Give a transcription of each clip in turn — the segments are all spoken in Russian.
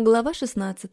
Глава 16.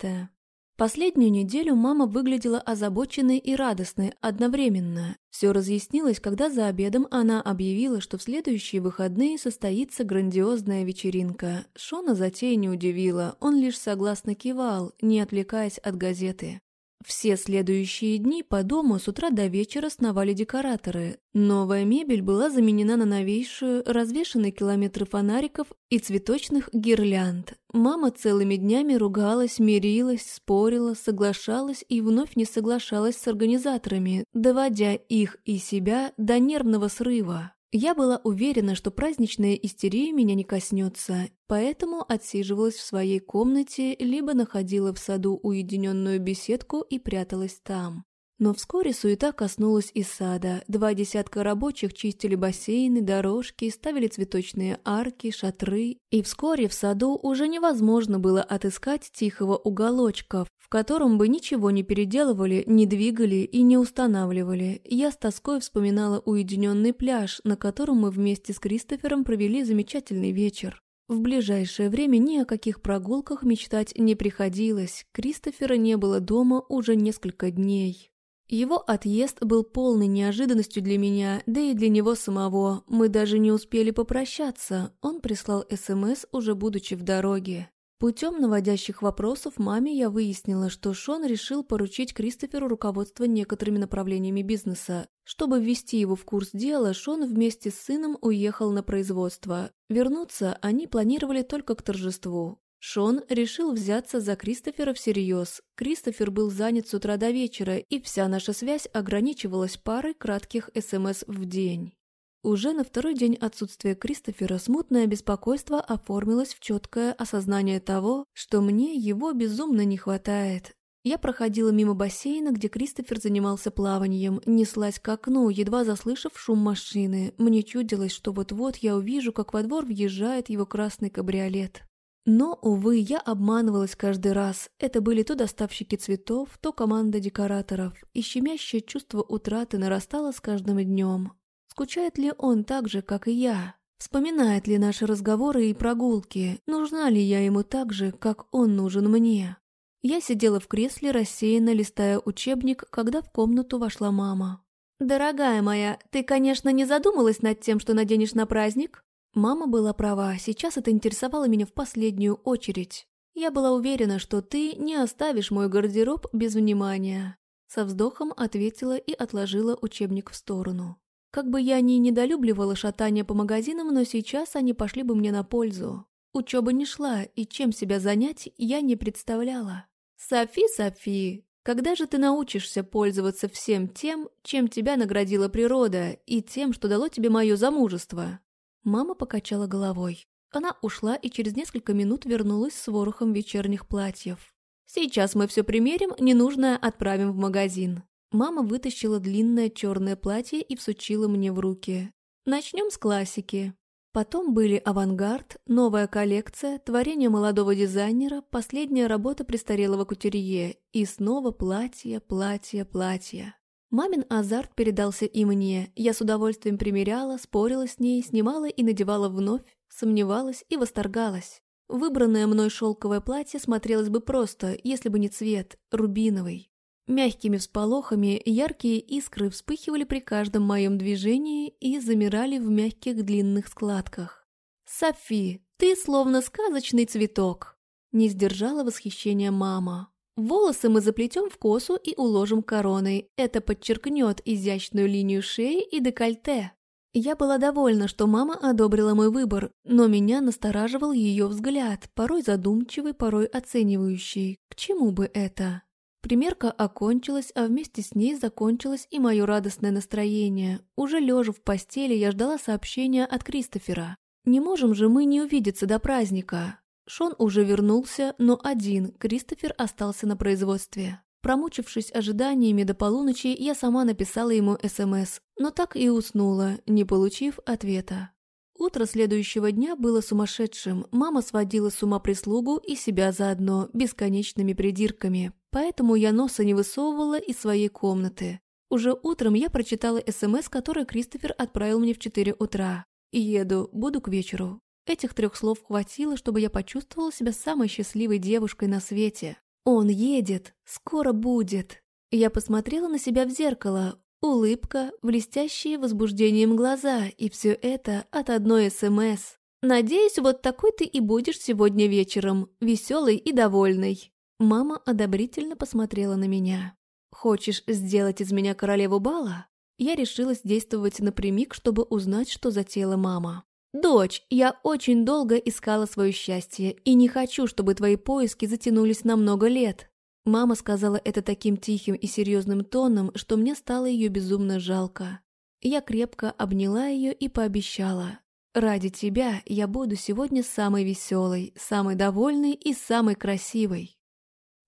Последнюю неделю мама выглядела озабоченной и радостной одновременно. Все разъяснилось, когда за обедом она объявила, что в следующие выходные состоится грандиозная вечеринка. Шона затея не удивила, он лишь согласно кивал, не отвлекаясь от газеты. Все следующие дни по дому с утра до вечера сновали декораторы. Новая мебель была заменена на новейшую, развешаны километры фонариков и цветочных гирлянд. Мама целыми днями ругалась, мирилась, спорила, соглашалась и вновь не соглашалась с организаторами, доводя их и себя до нервного срыва. Я была уверена, что праздничная истерия меня не коснется, поэтому отсиживалась в своей комнате, либо находила в саду уединенную беседку и пряталась там. Но вскоре суета коснулась и сада. Два десятка рабочих чистили бассейны, дорожки, ставили цветочные арки, шатры. И вскоре в саду уже невозможно было отыскать тихого уголочка, в котором бы ничего не переделывали, не двигали и не устанавливали. Я с тоской вспоминала уединенный пляж, на котором мы вместе с Кристофером провели замечательный вечер. В ближайшее время ни о каких прогулках мечтать не приходилось. Кристофера не было дома уже несколько дней. Его отъезд был полной неожиданностью для меня, да и для него самого. Мы даже не успели попрощаться. Он прислал СМС, уже будучи в дороге. Путем наводящих вопросов маме я выяснила, что Шон решил поручить Кристоферу руководство некоторыми направлениями бизнеса. Чтобы ввести его в курс дела, Шон вместе с сыном уехал на производство. Вернуться они планировали только к торжеству. Шон решил взяться за Кристофера всерьез. Кристофер был занят с утра до вечера, и вся наша связь ограничивалась парой кратких СМС в день. Уже на второй день отсутствия Кристофера смутное беспокойство оформилось в четкое осознание того, что мне его безумно не хватает. Я проходила мимо бассейна, где Кристофер занимался плаванием, неслась к окну, едва заслышав шум машины. Мне чудилось, что вот-вот я увижу, как во двор въезжает его красный кабриолет. Но, увы, я обманывалась каждый раз. Это были то доставщики цветов, то команда декораторов, и щемящее чувство утраты нарастало с каждым днем. Скучает ли он так же, как и я? Вспоминает ли наши разговоры и прогулки? Нужна ли я ему так же, как он нужен мне? Я сидела в кресле, рассеянно листая учебник, когда в комнату вошла мама. «Дорогая моя, ты, конечно, не задумалась над тем, что наденешь на праздник?» Мама была права, сейчас это интересовало меня в последнюю очередь. Я была уверена, что ты не оставишь мой гардероб без внимания. Со вздохом ответила и отложила учебник в сторону. Как бы я ни недолюбливала шатание по магазинам, но сейчас они пошли бы мне на пользу. Учеба не шла, и чем себя занять, я не представляла. «Софи, Софи, когда же ты научишься пользоваться всем тем, чем тебя наградила природа, и тем, что дало тебе мое замужество?» Мама покачала головой. Она ушла и через несколько минут вернулась с ворохом вечерних платьев. «Сейчас мы все примерим, ненужное отправим в магазин». Мама вытащила длинное черное платье и всучила мне в руки. «Начнем с классики». Потом были «Авангард», «Новая коллекция», «Творение молодого дизайнера», «Последняя работа престарелого кутюрье» и снова платье, платье, платье. Мамин азарт передался и мне. Я с удовольствием примеряла, спорила с ней, снимала и надевала вновь, сомневалась и восторгалась. Выбранное мной шелковое платье смотрелось бы просто, если бы не цвет, рубиновый. Мягкими всполохами яркие искры вспыхивали при каждом моем движении и замирали в мягких длинных складках. «Софи, ты словно сказочный цветок!» Не сдержала восхищения мама. Волосы мы заплетем в косу и уложим короной. Это подчеркнет изящную линию шеи и декольте. Я была довольна, что мама одобрила мой выбор, но меня настораживал ее взгляд, порой задумчивый, порой оценивающий. К чему бы это? Примерка окончилась, а вместе с ней закончилось и мое радостное настроение. Уже лежа в постели, я ждала сообщения от Кристофера. «Не можем же мы не увидеться до праздника?» Шон уже вернулся, но один, Кристофер остался на производстве. Промучившись ожиданиями до полуночи, я сама написала ему СМС, но так и уснула, не получив ответа. Утро следующего дня было сумасшедшим. Мама сводила с ума прислугу и себя заодно бесконечными придирками, поэтому я носа не высовывала из своей комнаты. Уже утром я прочитала СМС, который Кристофер отправил мне в 4 утра. «Еду, буду к вечеру». Этих трех слов хватило, чтобы я почувствовала себя самой счастливой девушкой на свете. Он едет, скоро будет. Я посмотрела на себя в зеркало. Улыбка, блестящие возбуждением глаза, и все это от одной СМС. «Надеюсь, вот такой ты и будешь сегодня вечером, веселый и довольный». Мама одобрительно посмотрела на меня. «Хочешь сделать из меня королеву бала?» Я решилась действовать напрямик, чтобы узнать, что затеяла мама. «Дочь, я очень долго искала свое счастье, и не хочу, чтобы твои поиски затянулись на много лет». Мама сказала это таким тихим и серьезным тоном, что мне стало ее безумно жалко. Я крепко обняла ее и пообещала. «Ради тебя я буду сегодня самой веселой, самой довольной и самой красивой».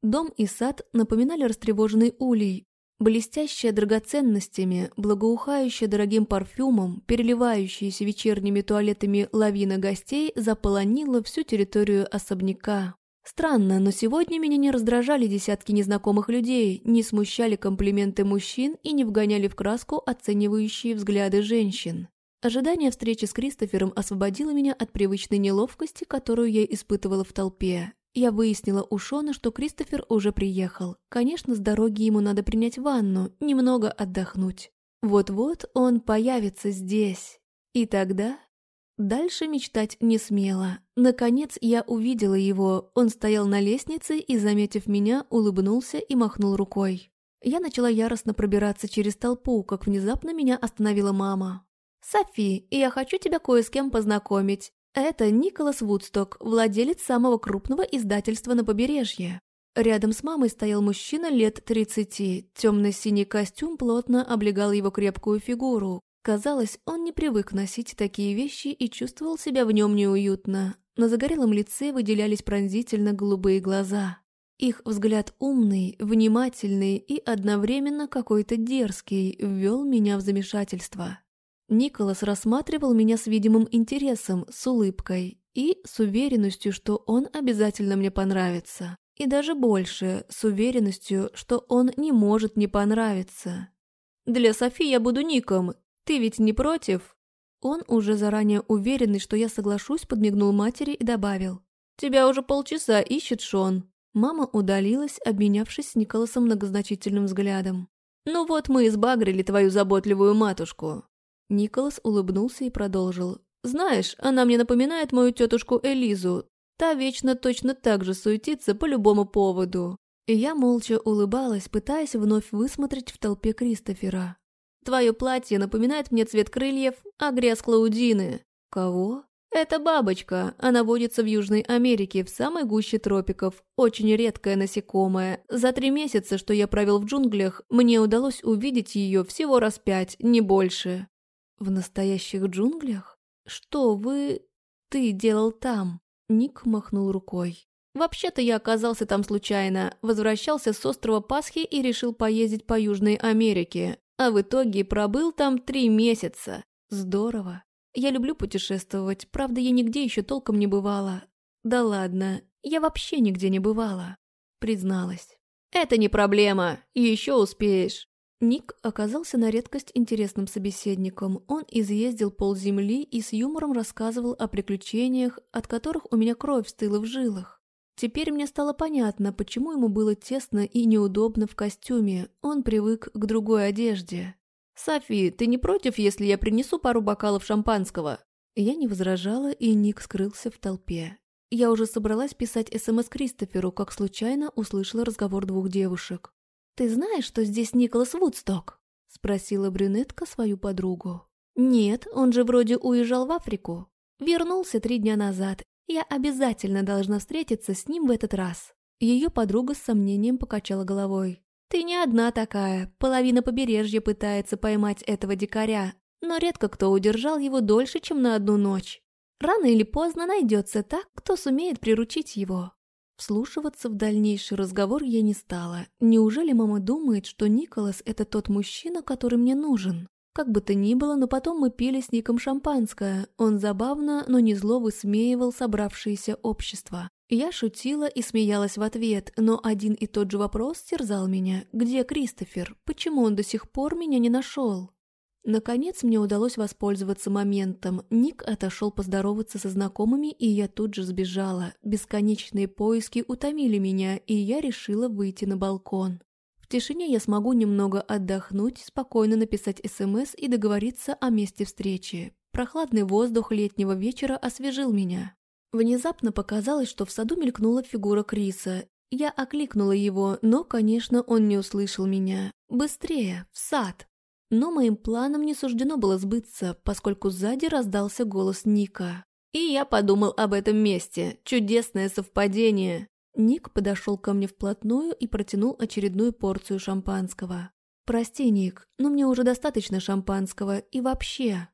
Дом и сад напоминали растревоженный улей, Блестящая драгоценностями, благоухающая дорогим парфюмом, переливающаяся вечерними туалетами лавина гостей заполонила всю территорию особняка. Странно, но сегодня меня не раздражали десятки незнакомых людей, не смущали комплименты мужчин и не вгоняли в краску оценивающие взгляды женщин. Ожидание встречи с Кристофером освободило меня от привычной неловкости, которую я испытывала в толпе. Я выяснила у Шона, что Кристофер уже приехал. Конечно, с дороги ему надо принять ванну, немного отдохнуть. Вот-вот он появится здесь. И тогда... Дальше мечтать не смела. Наконец я увидела его. Он стоял на лестнице и, заметив меня, улыбнулся и махнул рукой. Я начала яростно пробираться через толпу, как внезапно меня остановила мама. «Софи, я хочу тебя кое с кем познакомить. Это Николас Вудсток, владелец самого крупного издательства на побережье. Рядом с мамой стоял мужчина лет 30. Темно-синий костюм плотно облегал его крепкую фигуру. Казалось, он не привык носить такие вещи и чувствовал себя в нем неуютно. На загорелом лице выделялись пронзительно голубые глаза. Их взгляд умный, внимательный и одновременно какой-то дерзкий ввел меня в замешательство. Николас рассматривал меня с видимым интересом, с улыбкой и с уверенностью, что он обязательно мне понравится. И даже больше, с уверенностью, что он не может не понравиться. «Для Софи я буду Ником. Ты ведь не против?» Он, уже заранее уверенный, что я соглашусь, подмигнул матери и добавил. «Тебя уже полчаса ищет Шон». Мама удалилась, обменявшись с Николасом многозначительным взглядом. «Ну вот мы избагрили твою заботливую матушку. Николас улыбнулся и продолжил. «Знаешь, она мне напоминает мою тетушку Элизу. Та вечно точно так же суетится по любому поводу». И я молча улыбалась, пытаясь вновь высмотреть в толпе Кристофера. «Твое платье напоминает мне цвет крыльев, а грязь Клаудины». «Кого?» «Это бабочка. Она водится в Южной Америке, в самой гуще тропиков. Очень редкое насекомое. За три месяца, что я провел в джунглях, мне удалось увидеть ее всего раз пять, не больше». В настоящих джунглях? Что вы... ты делал там? Ник махнул рукой. Вообще-то я оказался там случайно, возвращался с острова Пасхи и решил поездить по Южной Америке, а в итоге пробыл там три месяца. Здорово. Я люблю путешествовать, правда, я нигде еще толком не бывала. Да ладно, я вообще нигде не бывала, призналась. Это не проблема, еще успеешь. Ник оказался на редкость интересным собеседником. Он изъездил полземли и с юмором рассказывал о приключениях, от которых у меня кровь стыла в жилах. Теперь мне стало понятно, почему ему было тесно и неудобно в костюме. Он привык к другой одежде. «Софи, ты не против, если я принесу пару бокалов шампанского?» Я не возражала, и Ник скрылся в толпе. Я уже собралась писать СМС Кристоферу, как случайно услышала разговор двух девушек. «Ты знаешь, что здесь Николас Вудсток?» — спросила брюнетка свою подругу. «Нет, он же вроде уезжал в Африку. Вернулся три дня назад. Я обязательно должна встретиться с ним в этот раз». Ее подруга с сомнением покачала головой. «Ты не одна такая. Половина побережья пытается поймать этого дикаря, но редко кто удержал его дольше, чем на одну ночь. Рано или поздно найдется так, кто сумеет приручить его. Вслушиваться в дальнейший разговор я не стала. Неужели мама думает, что Николас – это тот мужчина, который мне нужен? Как бы то ни было, но потом мы пили с Ником шампанское. Он забавно, но не зло высмеивал собравшееся общество. Я шутила и смеялась в ответ, но один и тот же вопрос терзал меня. Где Кристофер? Почему он до сих пор меня не нашел? Наконец мне удалось воспользоваться моментом. Ник отошел поздороваться со знакомыми, и я тут же сбежала. Бесконечные поиски утомили меня, и я решила выйти на балкон. В тишине я смогу немного отдохнуть, спокойно написать СМС и договориться о месте встречи. Прохладный воздух летнего вечера освежил меня. Внезапно показалось, что в саду мелькнула фигура Криса. Я окликнула его, но, конечно, он не услышал меня. «Быстрее! В сад!» Но моим планам не суждено было сбыться, поскольку сзади раздался голос Ника. И я подумал об этом месте. Чудесное совпадение. Ник подошел ко мне вплотную и протянул очередную порцию шампанского. «Прости, Ник, но мне уже достаточно шампанского и вообще...»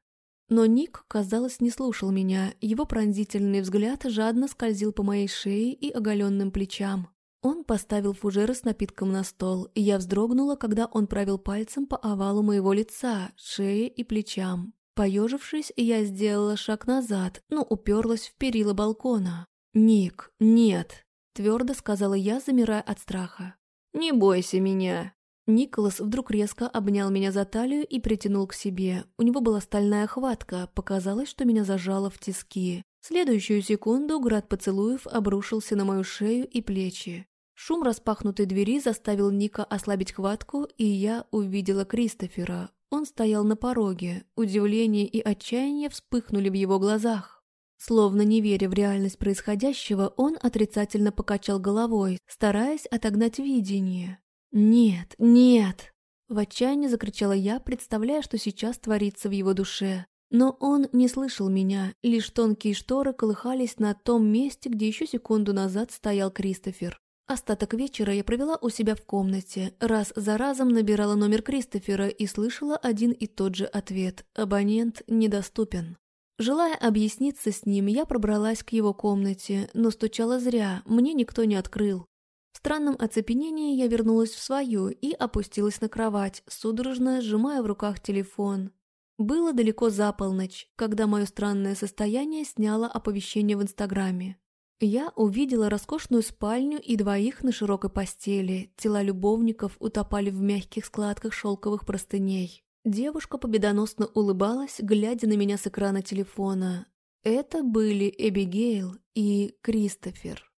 Но Ник, казалось, не слушал меня, его пронзительный взгляд жадно скользил по моей шее и оголенным плечам. Он поставил фужеры с напитком на стол, и я вздрогнула, когда он провел пальцем по овалу моего лица, шее и плечам. Поежившись, я сделала шаг назад, но уперлась в перила балкона. «Ник, нет!» – твердо сказала я, замирая от страха. «Не бойся меня!» Николас вдруг резко обнял меня за талию и притянул к себе. У него была стальная хватка, показалось, что меня зажало в тиски. Следующую секунду град поцелуев обрушился на мою шею и плечи. Шум распахнутой двери заставил Ника ослабить хватку, и я увидела Кристофера. Он стоял на пороге. Удивление и отчаяние вспыхнули в его глазах. Словно не веря в реальность происходящего, он отрицательно покачал головой, стараясь отогнать видение. «Нет, нет!» В отчаянии закричала я, представляя, что сейчас творится в его душе. Но он не слышал меня, лишь тонкие шторы колыхались на том месте, где еще секунду назад стоял Кристофер. Остаток вечера я провела у себя в комнате, раз за разом набирала номер Кристофера и слышала один и тот же ответ – абонент недоступен. Желая объясниться с ним, я пробралась к его комнате, но стучала зря, мне никто не открыл. В странном оцепенении я вернулась в свою и опустилась на кровать, судорожно сжимая в руках телефон. Было далеко за полночь, когда мое странное состояние сняло оповещение в Инстаграме. Я увидела роскошную спальню и двоих на широкой постели. Тела любовников утопали в мягких складках шелковых простыней. Девушка победоносно улыбалась, глядя на меня с экрана телефона. Это были Эбигейл и Кристофер.